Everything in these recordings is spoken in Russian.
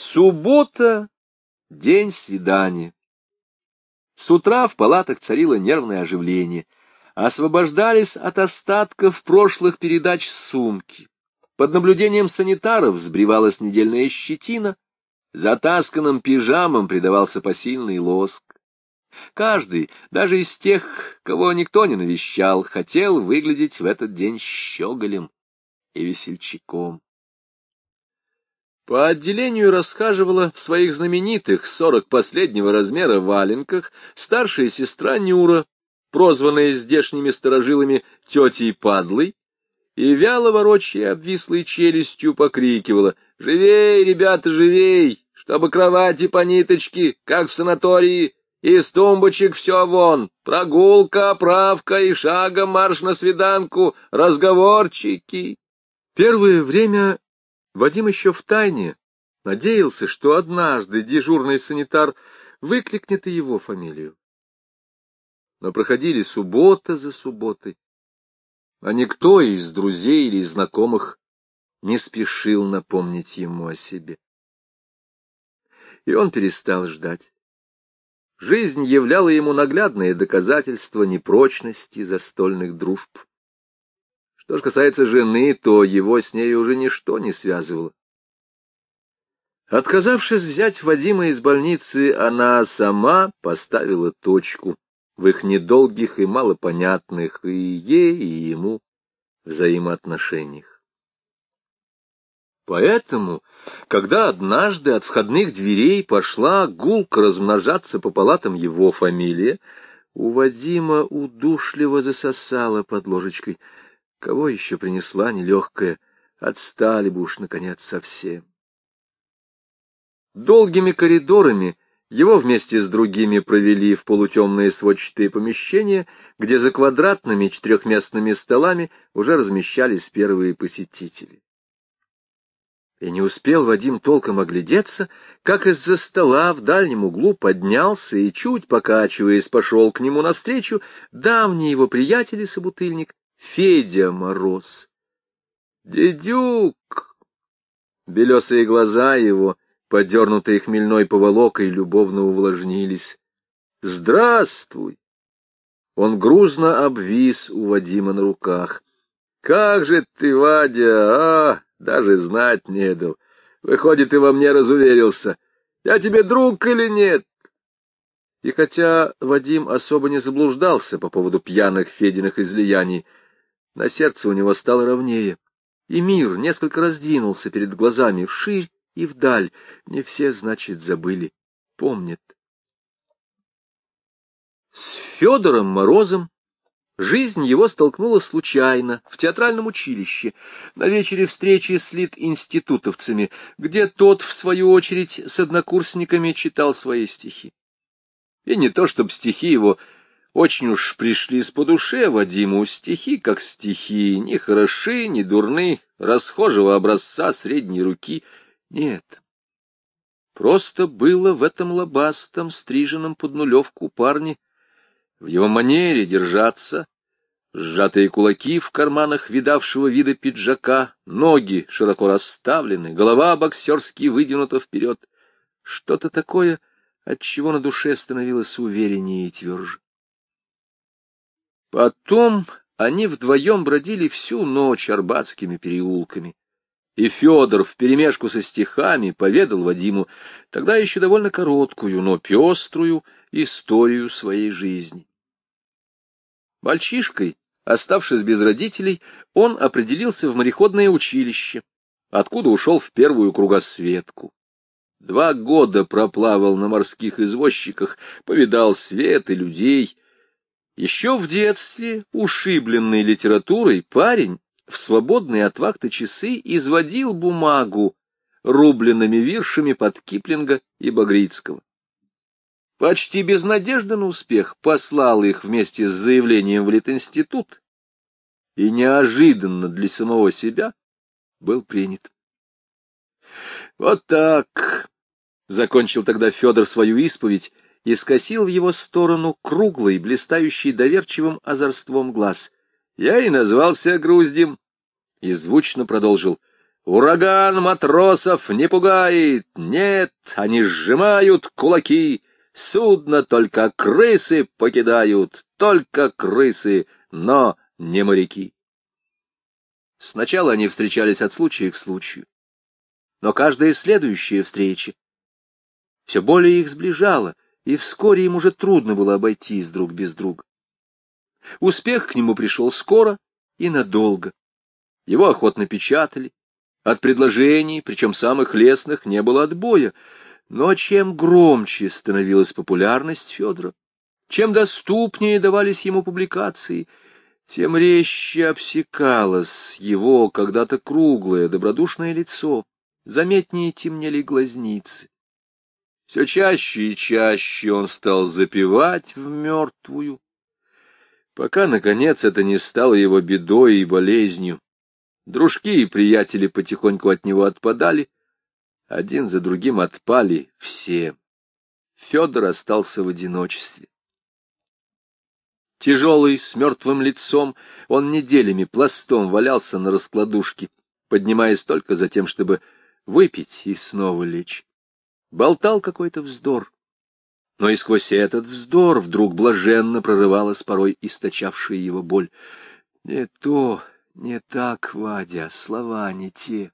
Суббота — день свидания. С утра в палатах царило нервное оживление. Освобождались от остатков прошлых передач сумки. Под наблюдением санитаров сбривалась недельная щетина, затасканным пижамам придавался посильный лоск. Каждый, даже из тех, кого никто не навещал, хотел выглядеть в этот день щеголем и весельчаком. По отделению расхаживала в своих знаменитых сорок последнего размера валенках старшая сестра Нюра, прозванная здешними сторожилами тетей Падлой, и вяло ворочая обвислой челюстью покрикивала «Живей, ребята, живей! Чтобы кровати по ниточке, как в санатории, из тумбочек все вон, прогулка, оправка и шагом марш на свиданку, разговорчики!» Первое время Вадим еще втайне надеялся, что однажды дежурный санитар выкликнет и его фамилию. Но проходили суббота за субботой, а никто из друзей или знакомых не спешил напомнить ему о себе. И он перестал ждать. Жизнь являла ему наглядное доказательство непрочности застольных дружб. Что же касается жены, то его с ней уже ничто не связывало. Отказавшись взять Вадима из больницы, она сама поставила точку в их недолгих и малопонятных и ей, и ему взаимоотношениях. Поэтому, когда однажды от входных дверей пошла гулко размножаться по палатам его фамилия, у Вадима удушливо засосала под ложечкой — Кого еще принесла нелегкая? Отстали бы уж, наконец, совсем. Долгими коридорами его вместе с другими провели в полутемные сводчатые помещения, где за квадратными четырехместными столами уже размещались первые посетители. И не успел Вадим толком оглядеться, как из-за стола в дальнем углу поднялся и, чуть покачиваясь, пошел к нему навстречу давний его приятель и собутыльник Федя Мороз. Дедюк! Белесые глаза его, подернутые хмельной поволокой, любовно увлажнились. Здравствуй! Он грузно обвис у Вадима на руках. Как же ты, Вадя, а, даже знать не дал. Выходит, ты во мне разуверился. Я тебе друг или нет? И хотя Вадим особо не заблуждался по поводу пьяных Фединых излияний, на сердце у него стало ровнее, и мир несколько раздвинулся перед глазами вширь и вдаль. Не все, значит, забыли, помнят. С Федором Морозом жизнь его столкнула случайно в театральном училище на вечере встречи с лит-институтовцами, где тот, в свою очередь, с однокурсниками читал свои стихи. И не то, чтобы стихи его очень уж пришли с по душе Вадиму стихи, как стихи, ни хороши, ни дурны, расхожего образца средней руки. Нет. Просто было в этом лобастом, стриженном под нулевку парне, в его манере держаться, сжатые кулаки в карманах видавшего вида пиджака, ноги широко расставлены, голова боксерски выдвинута вперед. Что-то такое, от чего на душе становилось увереннее и тверже. Потом они вдвоем бродили всю ночь арбатскими переулками. И Федор вперемешку со стихами поведал Вадиму тогда еще довольно короткую, но пеструю историю своей жизни. Мальчишкой, оставшись без родителей, он определился в мореходное училище, откуда ушел в первую кругосветку. Два года проплавал на морских извозчиках, повидал свет и людей — еще в детстве, ушибленный литературой, парень в свободные от вахты часы изводил бумагу рубленными виршами под Киплинга и Багрицкого. Почти без надежды на успех послал их вместе с заявлением в Литинститут и неожиданно для самого себя был принят. Вот так, — закончил тогда Федор свою исповедь, и скосил в его сторону круглый, блистающий доверчивым озорством глаз. Я и назвался груздем, и звучно продолжил. Ураган матросов не пугает, нет, они сжимают кулаки, судно только крысы покидают, только крысы, но не моряки. Сначала они встречались от случая к случаю, но каждая следующая встреча все более их сближала, и вскоре им уже трудно было обойтись друг без друга. Успех к нему пришел скоро и надолго. Его охотно печатали, от предложений, причем самых лестных, не было отбоя. Но чем громче становилась популярность Федора, чем доступнее давались ему публикации, тем резче обсекалось его когда-то круглое, добродушное лицо, заметнее темнели глазницы. Все чаще и чаще он стал запивать в мертвую, пока, наконец, это не стало его бедой и болезнью. Дружки и приятели потихоньку от него отпадали, один за другим отпали все. Федор остался в одиночестве. Тяжелый, с мертвым лицом, он неделями пластом валялся на раскладушке, поднимаясь только за тем, чтобы выпить и снова лечь. Болтал какой-то вздор. Но и сквозь этот вздор вдруг блаженно прорывалась порой источавшая его боль. Не то, не так, Вадя, слова не те.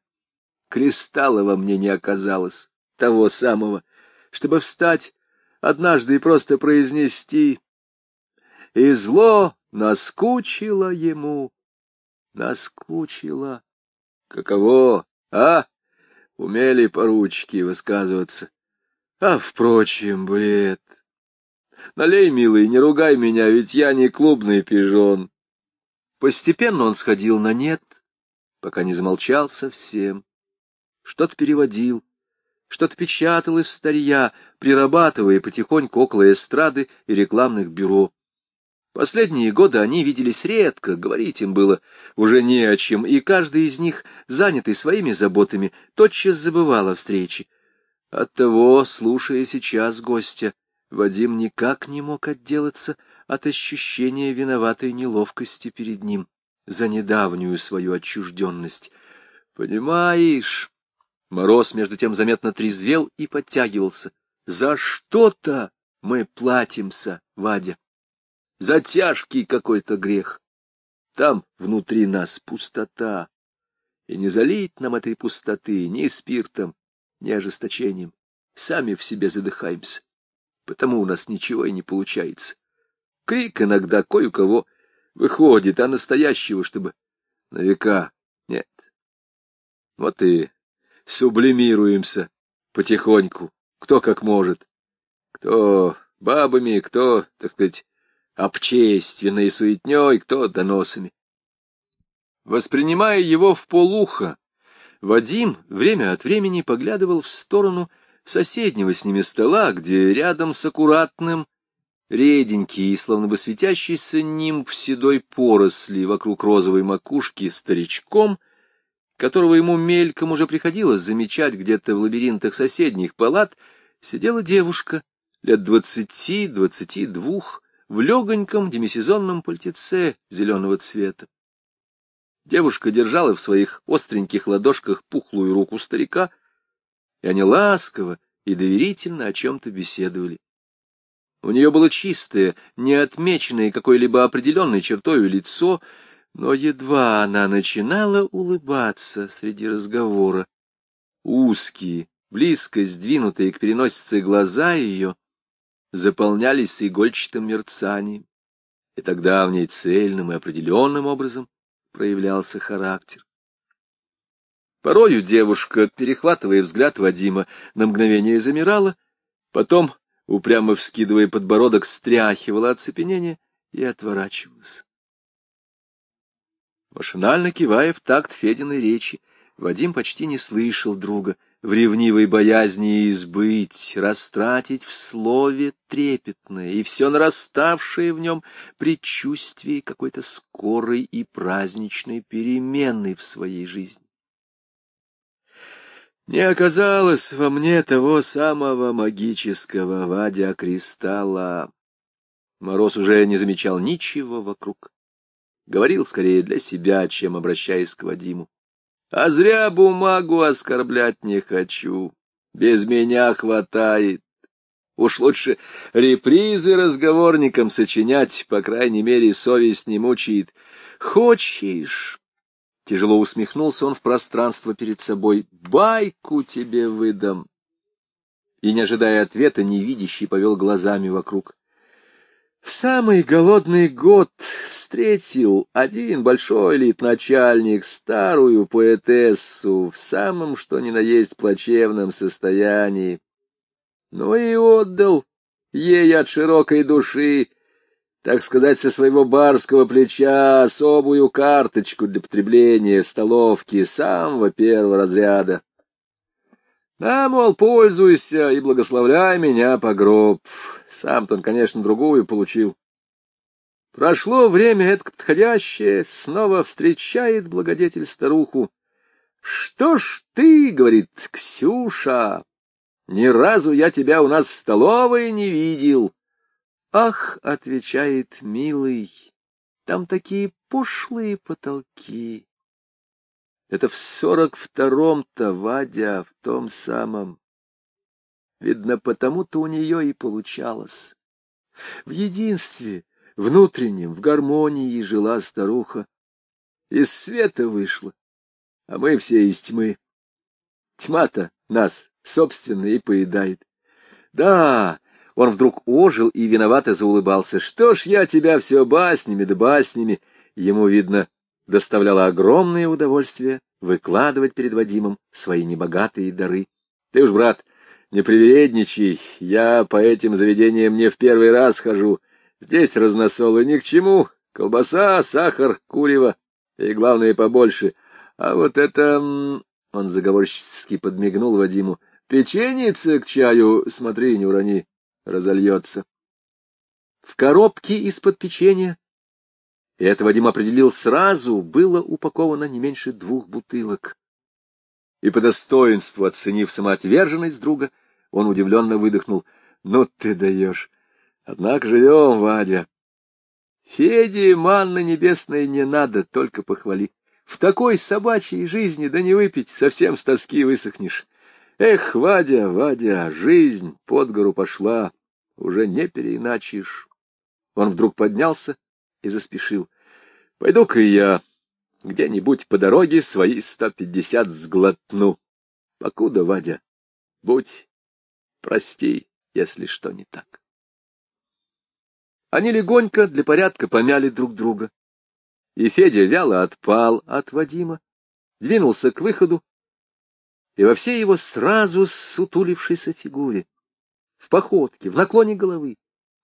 Кристалла во мне не оказалось, того самого, чтобы встать однажды и просто произнести «И зло наскучило ему, наскучило». Каково, а? Умели поручики высказываться. А, впрочем, бред. Налей, милый, не ругай меня, ведь я не клубный пижон. Постепенно он сходил на нет, пока не замолчал совсем. Что-то переводил, что-то печатал из старья, прирабатывая потихоньку около эстрады и рекламных бюро. Последние годы они виделись редко, говорить им было уже не о чем, и каждый из них, занятый своими заботами, тотчас забывал о встрече. Оттого, слушая сейчас гостя, Вадим никак не мог отделаться от ощущения виноватой неловкости перед ним за недавнюю свою отчужденность. Понимаешь, Мороз между тем заметно трезвел и подтягивался. За что-то мы платимся, Вадя. За тяжкий какой-то грех. Там внутри нас пустота. И не залить нам этой пустоты ни спиртом, ни ожесточением. Сами в себе задыхаемся. Потому у нас ничего и не получается. Крик иногда кое у кого выходит, а настоящего, чтобы на века нет. Вот и сублимируемся потихоньку, кто как может. Кто бабами, кто, так сказать, общественной суетней, кто доносами. Воспринимая его в полухо, Вадим время от времени поглядывал в сторону соседнего с ними стола, где рядом с аккуратным реденький и словно бы светящийся нимб седой поросли вокруг розовой макушки старичком, которого ему мельком уже приходилось замечать где-то в лабиринтах соседних палат, сидела девушка лет двадцати-двадцати двух в легоньком демисезонном пальтеце зеленого цвета. Девушка держала в своих остреньких ладошках пухлую руку старика, и они ласково и доверительно о чем-то беседовали. У нее было чистое, не отмеченное какой-либо определенной чертой лицо, но едва она начинала улыбаться среди разговора, узкие, близко сдвинутые к переносице глаза ее заполнялись игольчатым мерцанием, и тогда в ней цельным и определенным образом проявлялся характер. Порою девушка, перехватывая взгляд Вадима, на мгновение замирала, потом упрямо вскидывая подбородок, стряхивала оцепенение и отворачивалась. Машинально кивая в такт Фединой речи, Вадим почти не слышал друга, в ревнивой боязни избыть, растратить в слове трепетное и все нараставшее в нем предчувствие какой-то скорой и праздничной перемены в своей жизни. Не оказалось во мне того самого магического Вадя Кристалла. Мороз уже не замечал ничего вокруг. Говорил скорее для себя, чем обращаясь к Вадиму. А зря бумагу оскорблять не хочу. Без меня хватает. Уж лучше репризы разговорникам сочинять, по крайней мере, совесть не мучает. Хочешь? Тяжело усмехнулся он в пространство перед собой. Байку тебе выдам. И, не ожидая ответа, невидящий повел глазами вокруг. В самый голодный год встретил один большой литначальник старую поэтессу в самом что ни на есть плачевном состоянии. Ну и отдал ей от широкой души, так сказать, со своего барского плеча особую карточку для потребления в столовке самого первого разряда. Да, мол, пользуйся и благословляй меня по гроб. Сам-то он, конечно, другую получил. Прошло время это подходящее, снова встречает благодетель старуху. — Что ж ты, — говорит Ксюша, — ни разу я тебя у нас в столовой не видел. — Ах, — отвечает милый, — там такие пошлые потолки. Это в сорок втором-то, Вадя, в том самом. Видно, потому-то у нее и получалось. В единстве, внутреннем, в гармонии жила старуха. Из света вышла, а мы все из тьмы. Тьма-то нас, собственно, и поедает. Да, он вдруг ожил и виновато заулыбался. Что ж я тебя все баснями да баснями. Ему, видно, доставляло огромное удовольствие выкладывать перед Вадимом свои небогатые дары. Ты уж, брат, не привередничай, я по этим заведениям не в первый раз хожу. Здесь разносолы ни к чему, колбаса, сахар, курево и, главное, побольше. А вот это... Он заговорчески подмигнул Вадиму. Печеница к чаю, смотри, не урони, разольется. В коробке из-под печенья и это Вадим определил сразу, было упаковано не меньше двух бутылок. И по достоинству, оценив самоотверженность друга, он удивленно выдохнул. — Ну ты даешь! Однако живем, Вадя. Феде манны небесной не надо, только похвали. В такой собачьей жизни да не выпить, совсем с тоски высохнешь. Эх, Вадя, Вадя, жизнь под гору пошла, уже не переиначишь. Он вдруг поднялся и заспешил. — Пойду-ка я где-нибудь по дороге свои сто пятьдесят сглотну. Покуда, Вадя, будь, прости, если что не так. Они легонько для порядка помяли друг друга. И Федя вяло отпал от Вадима, двинулся к выходу, и во всей его сразу сутулившейся фигуре, в походке, в наклоне головы,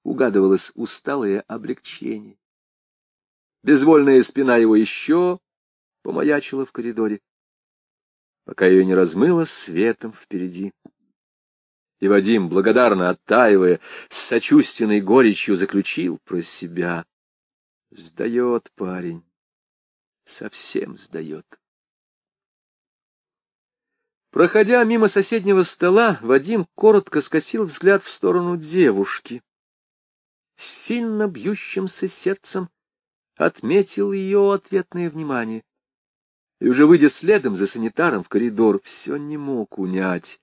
угадывалось усталое облегчение. Безвольная спина его еще помаячила в коридоре, пока ее не размыло светом впереди. И Вадим, благодарно оттаивая, с сочувственной горечью заключил про себя. Сдает парень, совсем сдает. Проходя мимо соседнего стола, Вадим коротко скосил взгляд в сторону девушки. С сильно бьющимся сердцем отметил ее ответное внимание. И уже выйдя следом за санитаром в коридор, все не мог унять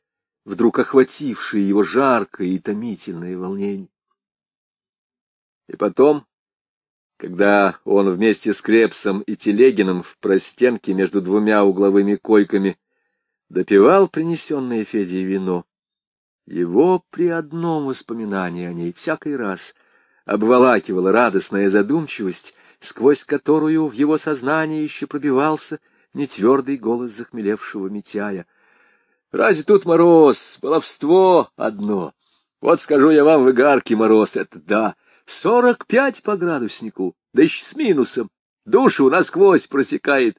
вдруг охватившее его жаркое и томительное волнение. И потом, когда он вместе с Крепсом и Телегином в простенке между двумя угловыми койками допивал принесенное Федей вино, его при одном воспоминании о ней всякий раз обволакивала радостная задумчивость, сквозь которую в его сознании еще пробивался нетвердый голос захмелевшего Митяя. «Разве тут мороз? Баловство одно. Вот скажу я вам, в Игарке мороз, это да. Сорок пять по градуснику, да еще с минусом. Душу насквозь просекает.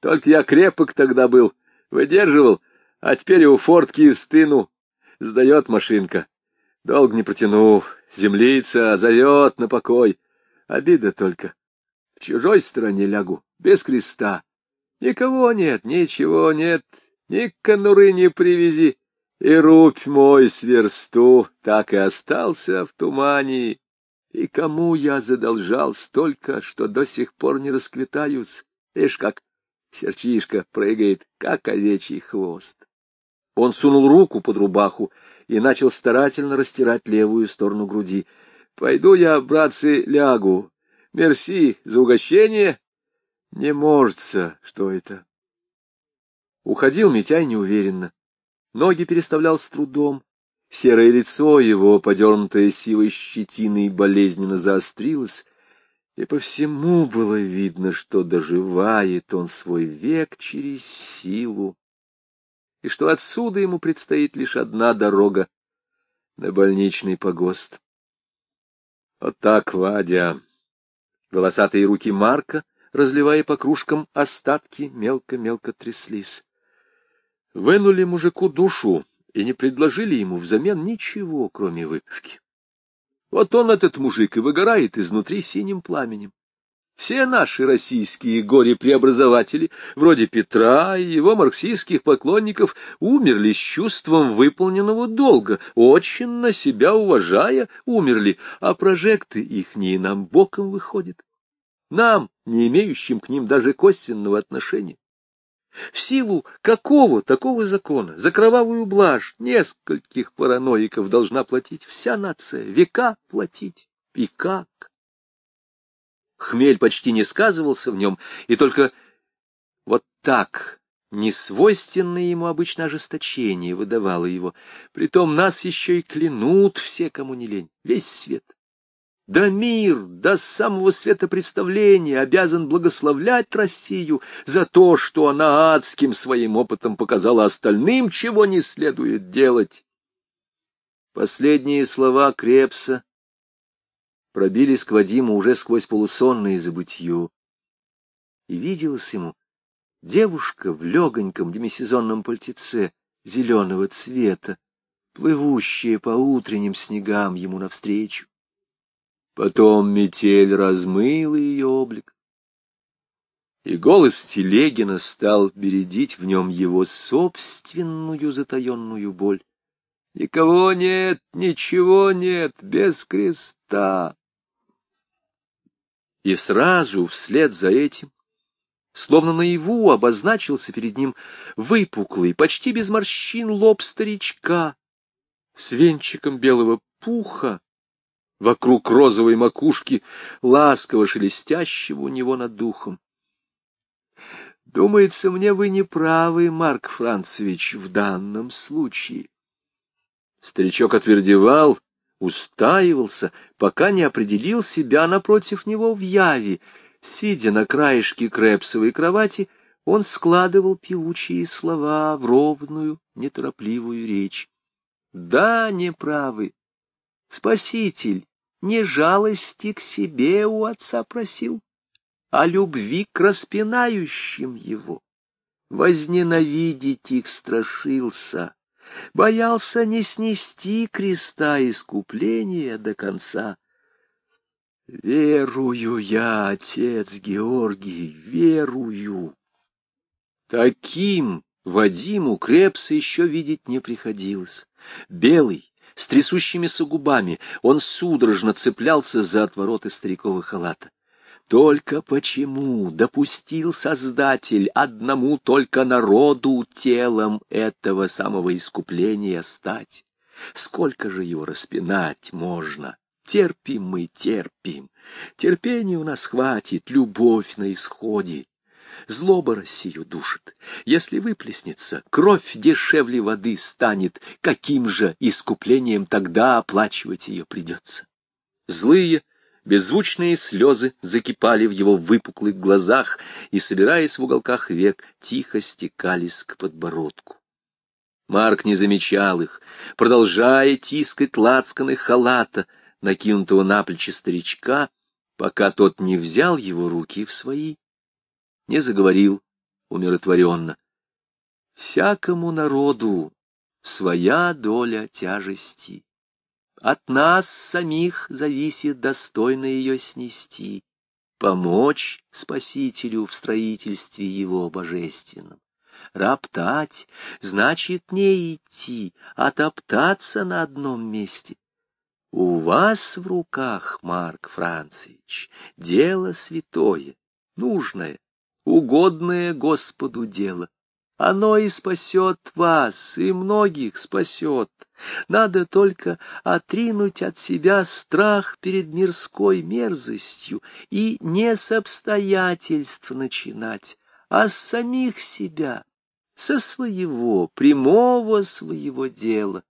Только я крепок тогда был, выдерживал, а теперь у фортки стыну. Сдает машинка. Долго не протяну. Землица зовет на покой. Обида только. В чужой стороне лягу, без креста. Никого нет, ничего нет, ни конуры не привези. И рубь мой сверсту так и остался в тумане. И кому я задолжал столько, что до сих пор не расквитаюсь? Ишь как, Серчишка прыгает, как овечий хвост. Он сунул руку под рубаху и начал старательно растирать левую сторону груди. — Пойду я, братцы, лягу. Мерси за угощение. Не можется, что это. Уходил Митяй неуверенно. Ноги переставлял с трудом. Серое лицо его, подернутое сивой щетиной, болезненно заострилось, и по всему было видно, что доживает он свой век через силу, и что отсюда ему предстоит лишь одна дорога на больничный погост. Вот так, Вадя. Волосатые руки Марка, разливая по кружкам остатки, мелко-мелко тряслись. Вынули мужику душу и не предложили ему взамен ничего, кроме выпивки. Вот он, этот мужик, и выгорает изнутри синим пламенем. Все наши российские горе-преобразователи, вроде Петра и его марксистских поклонников, умерли с чувством выполненного долга, очень на себя уважая умерли, а прожекты ихние нам боком выходят. Нам, не имеющим к ним даже косвенного отношения. В силу какого такого закона за кровавую блажь нескольких параноиков должна платить вся нация, века платить? И как? Хмель почти не сказывался в нем, и только вот так несвойственное ему обычно ожесточение выдавало его. Притом нас еще и клянут все, кому не лень, весь свет. Да мир до самого светопредставления обязан благословлять Россию за то, что она адским своим опытом показала остальным, чего не следует делать. Последние слова Крепса пробились к Вадиму уже сквозь полусонное забытье. И виделась ему девушка в легоньком демисезонном пальтеце зеленого цвета, плывущая по утренним снегам ему навстречу. Потом метель размыла ее облик, и голос Телегина стал бередить в нем его собственную затаенную боль. Никого нет, ничего нет, без креста. И сразу вслед за этим, словно наяву, обозначился перед ним выпуклый, почти без морщин лоб старичка с венчиком белого пуха, вокруг розовой макушки, ласково шелестящего у него над духом. Думается мне, вы не правы, Марк Францевич, в данном случае. Старичок отвердевал, устаивался, пока не определил себя напротив него в яве. Сидя на краешке крепсовой кровати, он складывал певучие слова в ровную, неторопливую речь. Да, неправы, Спаситель не жалости к себе у отца просил, а любви к распинающим его. Возненавидеть их страшился, боялся не снести креста искупления до конца. Верую я, отец Георгий, верую. Таким Вадиму Крепса еще видеть не приходилось. Белый, с трясущимися губами, он судорожно цеплялся за отвороты старикового халата. Только почему допустил Создатель одному только народу телом этого самого искупления стать? Сколько же его распинать можно? Терпим мы, терпим. Терпения у нас хватит, любовь на исходе. Злоба Россию душит. Если выплеснется, кровь дешевле воды станет. Каким же искуплением тогда оплачивать ее придется? Злые, беззвучные слезы закипали в его выпуклых глазах и, собираясь в уголках век, тихо стекались к подбородку. Марк не замечал их, продолжая тискать лацканы халата, накинутого на плечи старичка, пока тот не взял его руки в свои не заговорил умиротворенно. Всякому народу своя доля тяжести. От нас самих зависит достойно ее снести, помочь Спасителю в строительстве его божественном. Роптать значит не идти, а топтаться на одном месте. У вас в руках, Марк Францевич, дело святое, нужное, угодное Господу дело. Оно и спасет вас, и многих спасет. Надо только отринуть от себя страх перед мирской мерзостью и не с обстоятельств начинать, а с самих себя, со своего, прямого своего дела.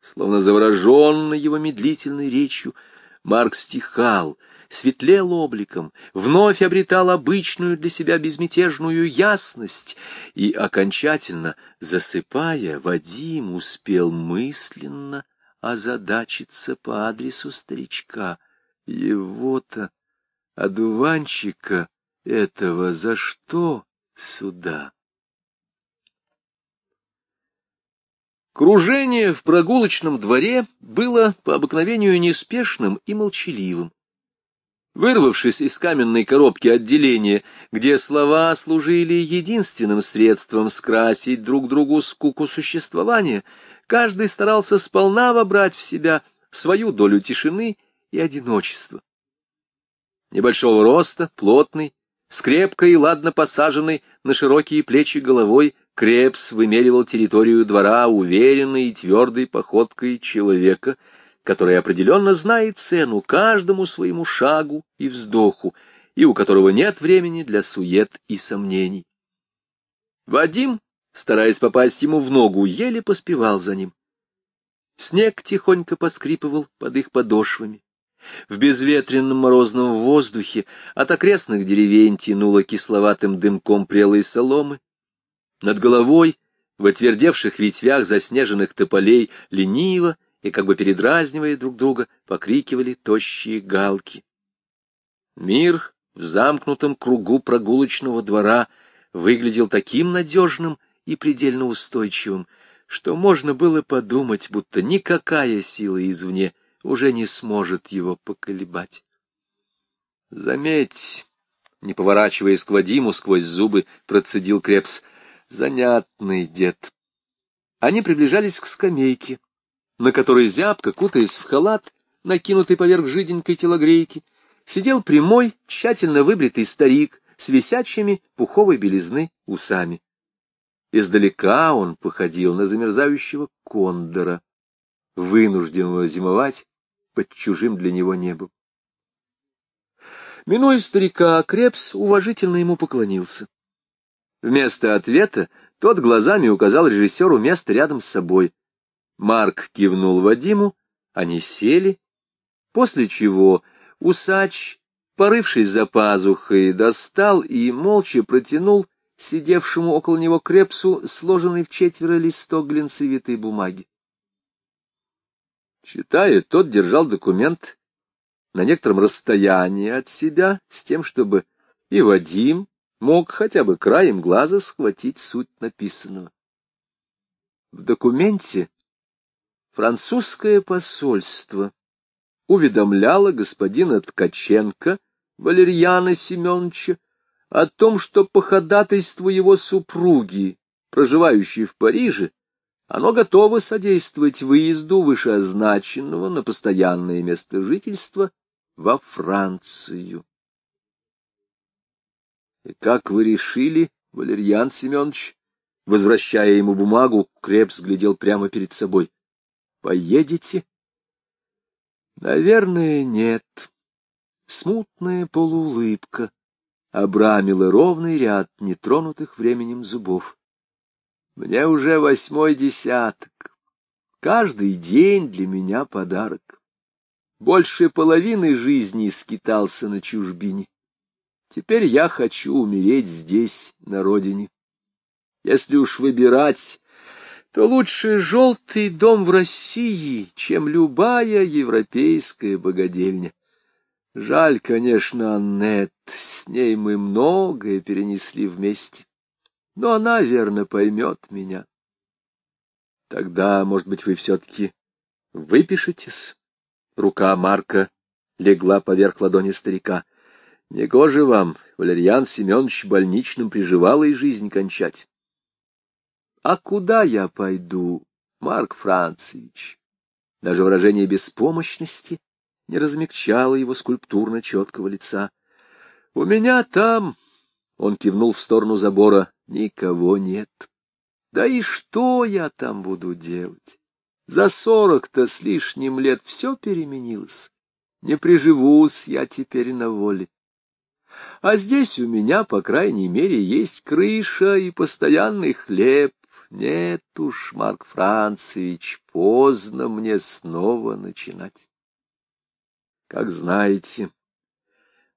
Словно завороженный его медлительной речью, Марк стихал, светлел обликом, вновь обретал обычную для себя безмятежную ясность, и, окончательно засыпая, Вадим успел мысленно озадачиться по адресу старичка. Его-то, одуванчика этого, за что сюда? Кружение в прогулочном дворе было по обыкновению неспешным и молчаливым. Вырвавшись из каменной коробки отделения, где слова служили единственным средством скрасить друг другу скуку существования, каждый старался сполна вобрать в себя свою долю тишины и одиночества. Небольшого роста, плотный, с крепкой и ладно посаженной на широкие плечи головой, Крепс вымеривал территорию двора уверенной и твердой походкой человека — который определенно знает цену каждому своему шагу и вздоху, и у которого нет времени для сует и сомнений. Вадим, стараясь попасть ему в ногу, еле поспевал за ним. Снег тихонько поскрипывал под их подошвами. В безветренном морозном воздухе от окрестных деревень тянуло кисловатым дымком прелой соломы. Над головой, в отвердевших ветвях заснеженных тополей, лениво и, как бы передразнивая друг друга, покрикивали тощие галки. Мир в замкнутом кругу прогулочного двора выглядел таким надежным и предельно устойчивым, что можно было подумать, будто никакая сила извне уже не сможет его поколебать. Заметь, не поворачиваясь к Вадиму сквозь зубы, процедил Крепс, занятный дед. Они приближались к скамейке, на которой зябко, кутаясь в халат, накинутый поверх жиденькой телогрейки, сидел прямой, тщательно выбритый старик с висячими пуховой белизны усами. Издалека он походил на замерзающего кондора, вынужденного зимовать под чужим для него небом. Минуя старика, Крепс уважительно ему поклонился. Вместо ответа тот глазами указал режиссеру место рядом с собой — Марк кивнул Вадиму, они сели, после чего усач, порывшись за пазухой, достал и молча протянул сидевшему около него крепсу сложенный в четверо листок глинцевитой бумаги. Читая, тот держал документ на некотором расстоянии от себя, с тем, чтобы и Вадим мог хотя бы краем глаза схватить суть написанного. В документе французское посольство уведомляло господина Ткаченко Валерьяна Семеновича о том, что по ходатайству его супруги, проживающей в Париже, оно готово содействовать выезду вышеозначенного на постоянное место жительства во Францию. И как вы решили, Валерьян Семенович, возвращая ему бумагу, Крепс глядел прямо перед собой. Поедете? Наверное, нет. Смутная полуулыбка обрамила ровный ряд нетронутых временем зубов. Мне уже восьмой десяток. Каждый день для меня подарок. Больше половины жизни скитался на чужбине. Теперь я хочу умереть здесь, на родине. Если уж выбирать, то лучше желтый дом в России, чем любая европейская богадельня. Жаль, конечно, Аннет, с ней мы многое перенесли вместе, но она, верно, поймет меня. Тогда, может быть, вы все-таки выпишетесь? Рука Марка легла поверх ладони старика. Негоже вам, Валерьян Семенович, больничным приживалой жизнь кончать. А куда я пойду, Марк Францевич? Даже выражение беспомощности не размягчало его скульптурно четкого лица. У меня там Он кивнул в сторону забора. Никого нет. Да и что я там буду делать? За сорок-то с лишним лет все переменилось. Не приживусь я теперь на воле. А здесь у меня, по крайней мере, есть крыша и постоянный хлеб. Нет уж, Марк Францевич, поздно мне снова начинать. Как знаете,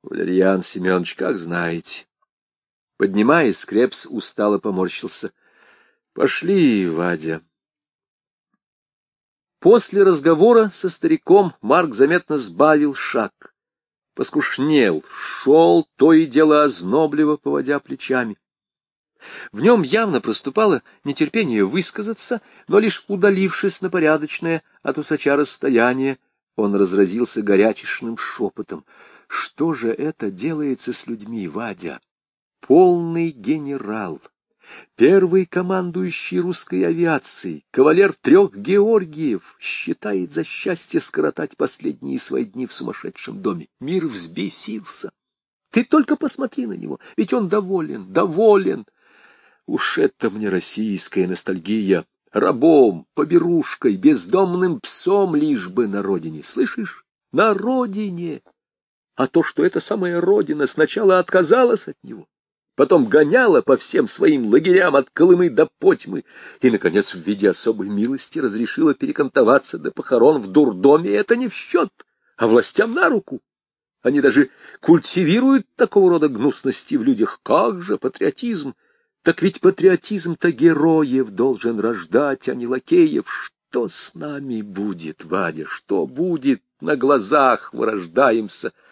Валерьян Семенович, как знаете. Поднимаясь, Скрепс устало поморщился. Пошли, Вадя. После разговора со стариком Марк заметно сбавил шаг. Поскушнел, шел, то и дело ознобливо, поводя плечами. В нем явно проступало нетерпение высказаться, но лишь удалившись на порядочное от усача расстояние, он разразился горячечным шепотом. Что же это делается с людьми, Вадя? Полный генерал, первый командующий русской авиацией, кавалер трех Георгиев, считает за счастье скоротать последние свои дни в сумасшедшем доме. Мир взбесился. Ты только посмотри на него, ведь он доволен, доволен. Уж это мне российская ностальгия. Рабом, поберушкой, бездомным псом лишь бы на родине. Слышишь? На родине! А то, что эта самая родина сначала отказалась от него, потом гоняла по всем своим лагерям от Колымы до Потьмы и, наконец, в виде особой милости разрешила перекантоваться до похорон в дурдоме, это не в счет, а властям на руку. Они даже культивируют такого рода гнусности в людях. Как же патриотизм! Так ведь патриотизм-то героев должен рождать, а не лакеев. Что с нами будет, Вадя, что будет? На глазах вырождаемся —